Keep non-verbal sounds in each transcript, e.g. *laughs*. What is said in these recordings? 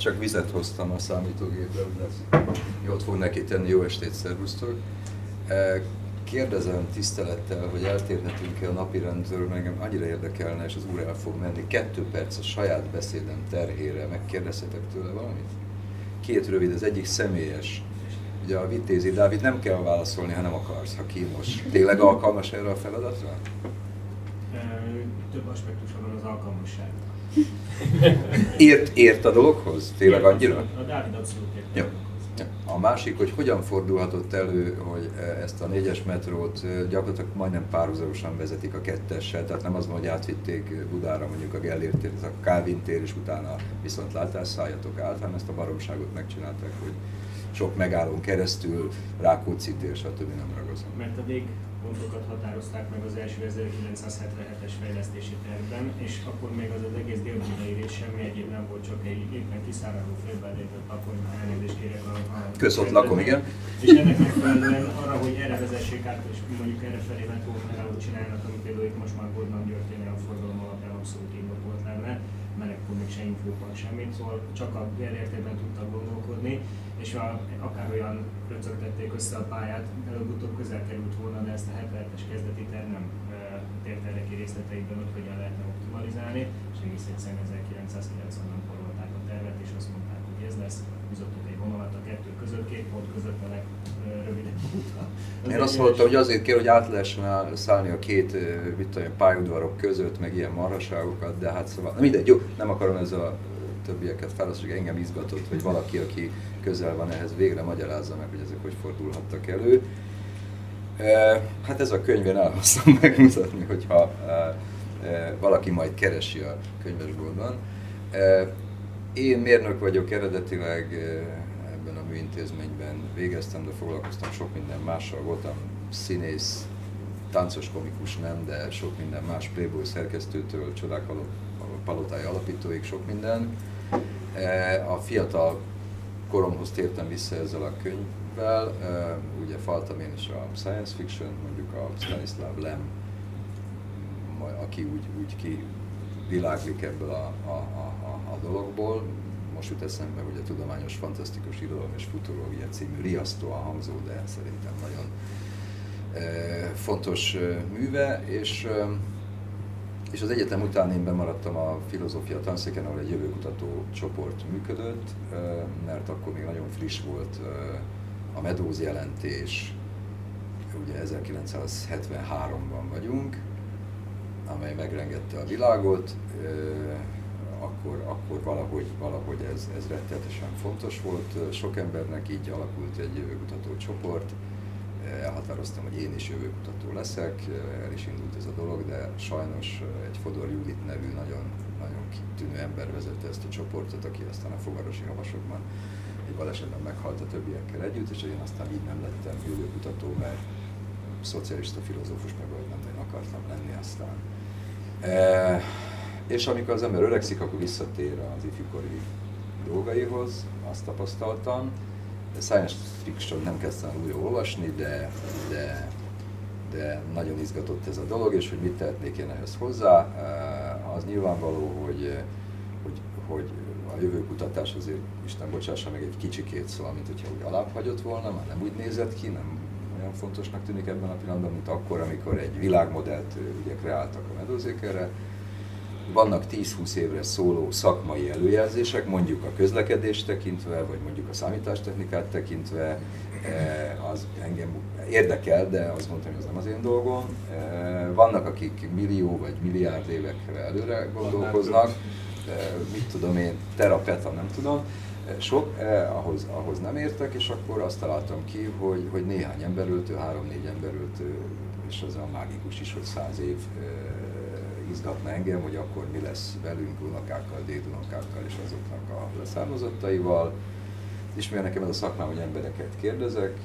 csak vizet hoztam a számítógépbe, de jót fog neki tenni, jó estét, szervusztok. Kérdezem tisztelettel, hogy eltérhetünk-e a napirendről, mert engem annyira érdekelne, és az úr el fog menni. Kettő perc a saját beszédem terhére, megkérdezhetek tőle valamit? Két rövid, az egyik személyes. Ugye a Vitézi Dávid nem kell válaszolni, ha nem akarsz, ha kínos. Tényleg alkalmas erre a feladatra? Több aspektusa van az alkalmasság. Ért, ért a dologhoz? Tényleg annyira? A Dávid abszolút ért. Ja. A másik, hogy hogyan fordulhatott elő, hogy e, ezt a négyes metrót e, gyakorlatilag majdnem párhuzamosan vezetik a kettessel, tehát nem az van, hogy átvitték Budára mondjuk a Gellért tér, a Kávin tér, és utána viszont látásszálljatok át, hanem ezt a baromságot megcsinálták, hogy sok megállón keresztül, Rákóczi tér, stb. nem ragozom. Mert a vég pontokat határozták meg az első 1977-es fejlesztési tervben, és akkor még az az egész délbudai rész semmi egyéb nem volt, csak egy éppen kiszáradó félben lévett lakom, elnézést kérek a... a Kösz ott lakom, igen. És ennek megfelelően arra, hogy erre vezessék át, és mondjuk erre felé metrót csinálnak, amit például itt most már Godman Györgyénél a forgalom alapján abszolút indokolt lenne, mert akkor még se infók van semmit, szóval csak a értékben tudtak gondolkodni és a, akár olyan röcögtették össze a pályát, előbb-utóbb közel került volna, de ezt a 77-es kezdeti terv nem e, tért erre ki részleteiben, hogy hogyan lehetne optimalizálni, és egész egyszerűen 1990-ben forrolták a tervet, és azt mondták, hogy ez lesz, bizottuk egy vonalat a kettő között, két pont között a legrövidebb útra. Én azt mondtam, hogy azért kell, hogy át lehessen szállni a két mit tudom, pályaudvarok között, meg ilyen marhaságokat, de hát szóval, mindegy, jó, nem akarom ezzel a többieket felhasználni, engem izgatott, hogy valaki, aki közel van ehhez, végre magyarázza meg, hogy ezek hogy fordulhattak elő. Hát ez a könyv, én elhoztam *laughs* megmutatni, hogyha valaki majd keresi a könyvesboltban. Én mérnök vagyok eredetileg, ebben a műintézményben végeztem, de foglalkoztam sok minden mással, voltam színész, táncos komikus nem, de sok minden más, Playboy szerkesztőtől, Csodák palotája alapítóig sok minden. A fiatal koromhoz tértem vissza ezzel a könyvvel, ugye faltam én is a science fiction, mondjuk a Stanislav Lem, aki úgy, úgy ki világlik ebből a, a, a dologból. Most jut eszembe, hogy a Tudományos Fantasztikus Irodalom és Futurológia című riasztóan hangzó, de szerintem nagyon fontos műve, és és az egyetem után én bemaradtam a filozófia tanszéken, ahol egy jövőkutató csoport működött, mert akkor még nagyon friss volt a Medóz jelentés, ugye 1973-ban vagyunk, amely megrengette a világot, akkor, akkor valahogy, valahogy ez, ez rettenetesen fontos volt. Sok embernek így alakult egy jövőkutató csoport, elhatároztam, hogy én is jövőkutató leszek, el is indult ez a dolog, de sajnos egy Fodor Judit nevű nagyon, nagyon kitűnő ember vezette ezt a csoportot, aki aztán a Fogarosi Havasokban egy balesetben meghalt a többiekkel együtt, és én aztán így nem lettem jövőkutató, mert szocialista filozófus meg vagy nem, én akartam lenni aztán. E, és amikor az ember öregszik, akkor visszatér az ifjúkori dolgaihoz, azt tapasztaltam, science fiction nem kezdtem újra olvasni, de, de, de nagyon izgatott ez a dolog, és hogy mit tehetnék én ehhez hozzá. Eh, az nyilvánvaló, hogy, hogy, hogy a jövőkutatás azért, Isten bocsássa meg egy kicsikét szól, mint hogyha úgy alább hagyott volna, már nem úgy nézett ki, nem olyan fontosnak tűnik ebben a pillanatban, mint akkor, amikor egy világmodellt eh, ugye kreáltak a medózékerre, vannak 10-20 évre szóló szakmai előjelzések, mondjuk a közlekedést tekintve, vagy mondjuk a számítástechnikát tekintve, eh, az engem érdekel, de azt mondtam, hogy ez nem az én dolgom. Eh, vannak, akik millió vagy milliárd évekre előre gondolkoznak, eh, mit tudom én, terapeta, nem tudom, sok, eh, ahhoz, ahhoz nem értek, és akkor azt találtam ki, hogy, hogy néhány emberöltő, három-négy emberöltő, és az a mágikus is, hogy száz év eh, izgatna engem, hogy akkor mi lesz velünk, unokákkal, dédunokákkal és azoknak a leszármazottaival. És mivel nekem ez a szakmám, hogy embereket kérdezek,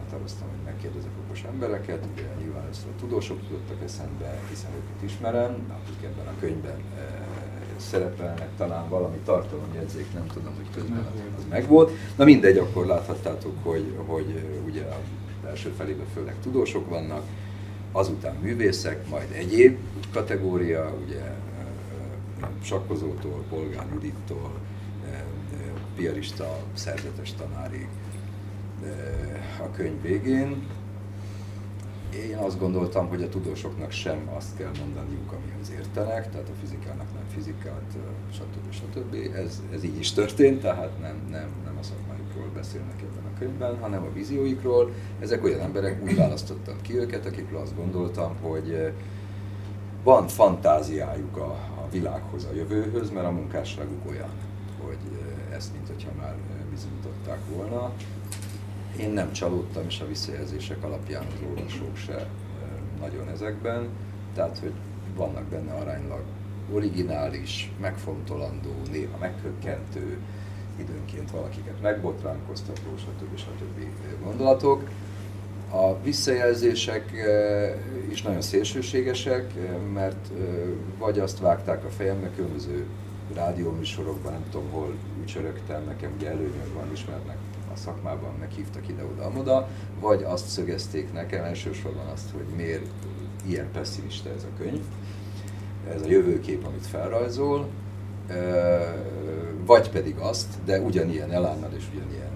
határoztam, hogy megkérdezek okos embereket, ugye nyilván először a tudósok tudottak eszembe, hiszen őket ismerem, akik ebben a könyvben szerepelnek, talán valami tartalomjegyzék, nem tudom, hogy közben az megvolt. Na mindegy, akkor láthattátok, hogy, hogy ugye a első felében főleg tudósok vannak, azután művészek, majd egyéb kategória, ugye sakkozótól, Polgár Judittól, piarista szerzetes tanárig a könyv végén. Én azt gondoltam, hogy a tudósoknak sem azt kell mondaniuk, amihez értenek, tehát a fizikának nem fizikát, stb. stb. Ez, ez így is történt, tehát nem, nem, nem a szakmájukról beszélnek ebben a könyvben, hanem a vízióikról. Ezek olyan emberek, úgy választottam ki őket, akikről azt gondoltam, hogy van fantáziájuk a, a világhoz, a jövőhöz, mert a munkásságuk olyan, hogy ezt, mint hogyha már bizonyították volna. Én nem csalódtam, és a visszajelzések alapján az olvasók se nagyon ezekben, tehát, hogy vannak benne aránylag originális, megfontolandó, néha meghökkentő, időnként valakiket megbotránkoztató, stb. stb. gondolatok. A visszajelzések is nagyon szélsőségesek, mert vagy azt vágták a fejembe, különböző rádióműsorokban, nem tudom hol ücsörögtem, nekem ugye előnyök van, ismernek a szakmában, meghívtak ide-oda-amoda, vagy azt szögezték nekem elsősorban azt, hogy miért ilyen pessimista ez a könyv, ez a jövőkép, amit felrajzol, vagy pedig azt, de ugyanilyen elánnal és ugyanilyen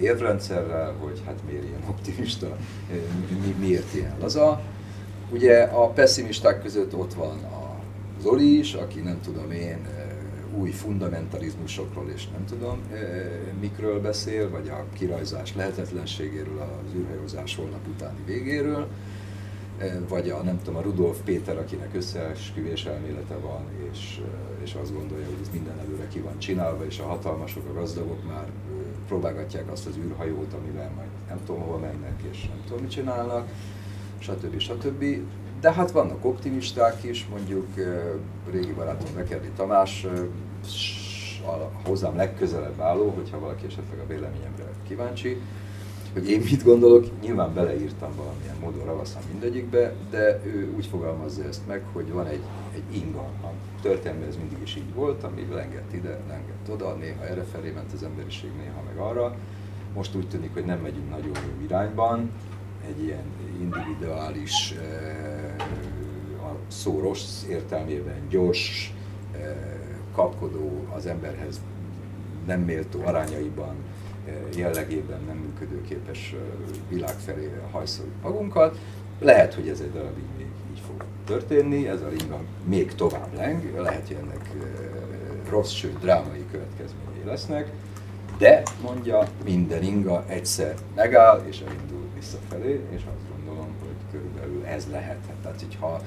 érvrendszerrel, hogy hát miért ilyen optimista, mi, miért ilyen laza. Ugye a pessimisták között ott van a Zoli is, aki nem tudom én, új fundamentalizmusokról és nem tudom mikről beszél, vagy a kirajzás lehetetlenségéről, az űrhajózás holnap utáni végéről, vagy a, nem tudom, a Rudolf Péter, akinek összeesküvés elmélete van, és, és azt gondolja, hogy ez minden előre ki van csinálva, és a hatalmasok, a gazdagok már próbálgatják azt az űrhajót, amivel majd nem tudom hova mennek, és nem tudom mit csinálnak, stb. stb. De hát vannak optimisták is, mondjuk régi barátom Bekerdi Tamás, a hozzám legközelebb álló, hogyha valaki esetleg a véleményemre kíváncsi, hogy én mit gondolok, nyilván beleírtam valamilyen módon ravaszan mindegyikbe, de ő úgy fogalmazza ezt meg, hogy van egy, egy inga. A történelmben ez mindig is így volt, ami lengett ide, lengett oda, néha erre felé ment az emberiség, néha meg arra. Most úgy tűnik, hogy nem megyünk nagyon jó irányban, egy ilyen individuális, eh, szó rossz értelmében gyors, eh, kapkodó, az emberhez nem méltó arányaiban jellegében nem működőképes világ felé hajszoljuk magunkat. Lehet, hogy ez egy darabig még így fog történni, ez a ringa még tovább leng, lehet, hogy ennek rossz, sőt drámai következményei lesznek, de mondja, minden inga egyszer megáll és elindul visszafelé, és azt gondolom, hogy körülbelül ez lehet. Tehát, hogyha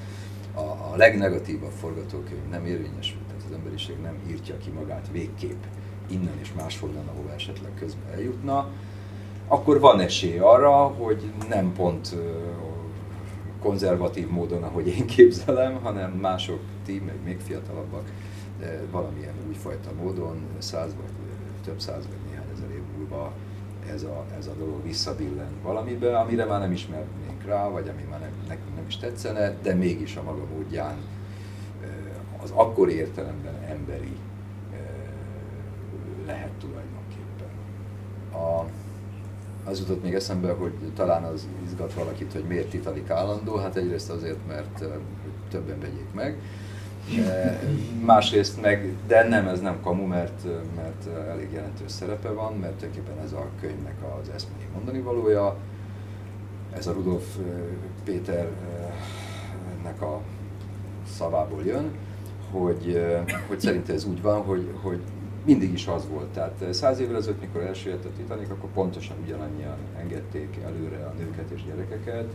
a, a legnegatívabb forgatókönyv nem érvényesül, tehát az emberiség nem írtja ki magát végképp innen és máshonnan, ahova esetleg közben eljutna, akkor van esély arra, hogy nem pont konzervatív módon, ahogy én képzelem, hanem mások, ti, meg még fiatalabbak, valamilyen újfajta módon, száz vagy több száz vagy néhány ezer év múlva ez a, ez a dolog visszabillen valamibe, amire már nem ismernénk rá, vagy ami már nem, nekünk nem is tetszene, de mégis a maga módján az akkori értelemben emberi lehet tulajdonképpen. A, az jutott még eszembe, hogy talán az izgat valakit, hogy miért Titanic állandó, hát egyrészt azért, mert hogy többen vegyék meg, másrészt meg, de nem, ez nem kamu, mert, mert elég jelentős szerepe van, mert tulajdonképpen ez a könyvnek az eszmei mondani valója. Ez a Rudolf Péternek a szavából jön, hogy, hogy szerint ez úgy van, hogy, hogy mindig is az volt. Tehát eh, száz évvel ezelőtt, mikor elsőjött a Titanic, akkor pontosan ugyanannyian engedték előre a nőket és gyerekeket,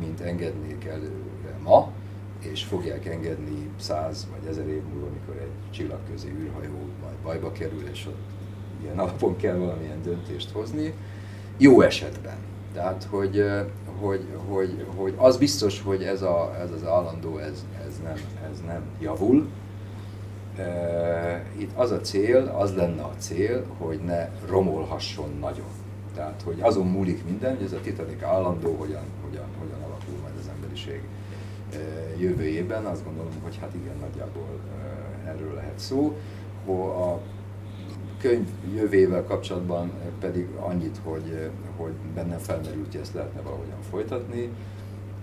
mint engednék előre ma, és fogják engedni száz vagy ezer év múlva, amikor egy csillagközi űrhajó majd bajba kerül, és ott ilyen alapon kell valamilyen döntést hozni. Jó esetben. Tehát, hogy, hogy, hogy, hogy az biztos, hogy ez, a, ez az állandó, ez, ez, nem, ez nem javul, itt az a cél, az lenne a cél, hogy ne romolhasson nagyon. Tehát, hogy azon múlik minden, hogy ez a Titanic állandó, hogyan, hogyan, hogyan alakul majd az emberiség jövőjében. Azt gondolom, hogy hát igen, nagyjából erről lehet szó. A könyv jövőjével kapcsolatban pedig annyit, hogy, hogy bennem felmerült, hogy ezt lehetne valahogyan folytatni.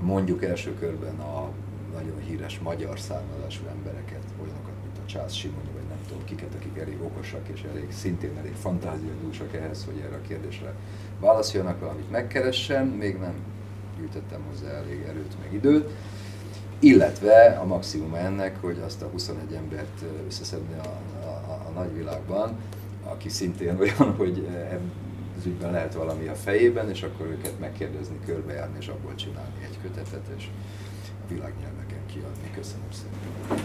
Mondjuk első körben a nagyon híres magyar származású embereket, olyanokat, mint a Csász Simonyi, vagy nem tudom kiket, akik elég okosak és elég, szintén elég fantáziadúsak ehhez, hogy erre a kérdésre válaszoljanak, valamit megkeressen, még nem gyűjtöttem hozzá elég erőt, meg időt. Illetve a maximum ennek, hogy azt a 21 embert összeszedni a, a, a, nagyvilágban, aki szintén *laughs* olyan, hogy az ügyben lehet valami a fejében, és akkor őket megkérdezni, körbejárni, és abból csinálni egy kötetet, és a világnyelveken kiadni. Köszönöm szépen!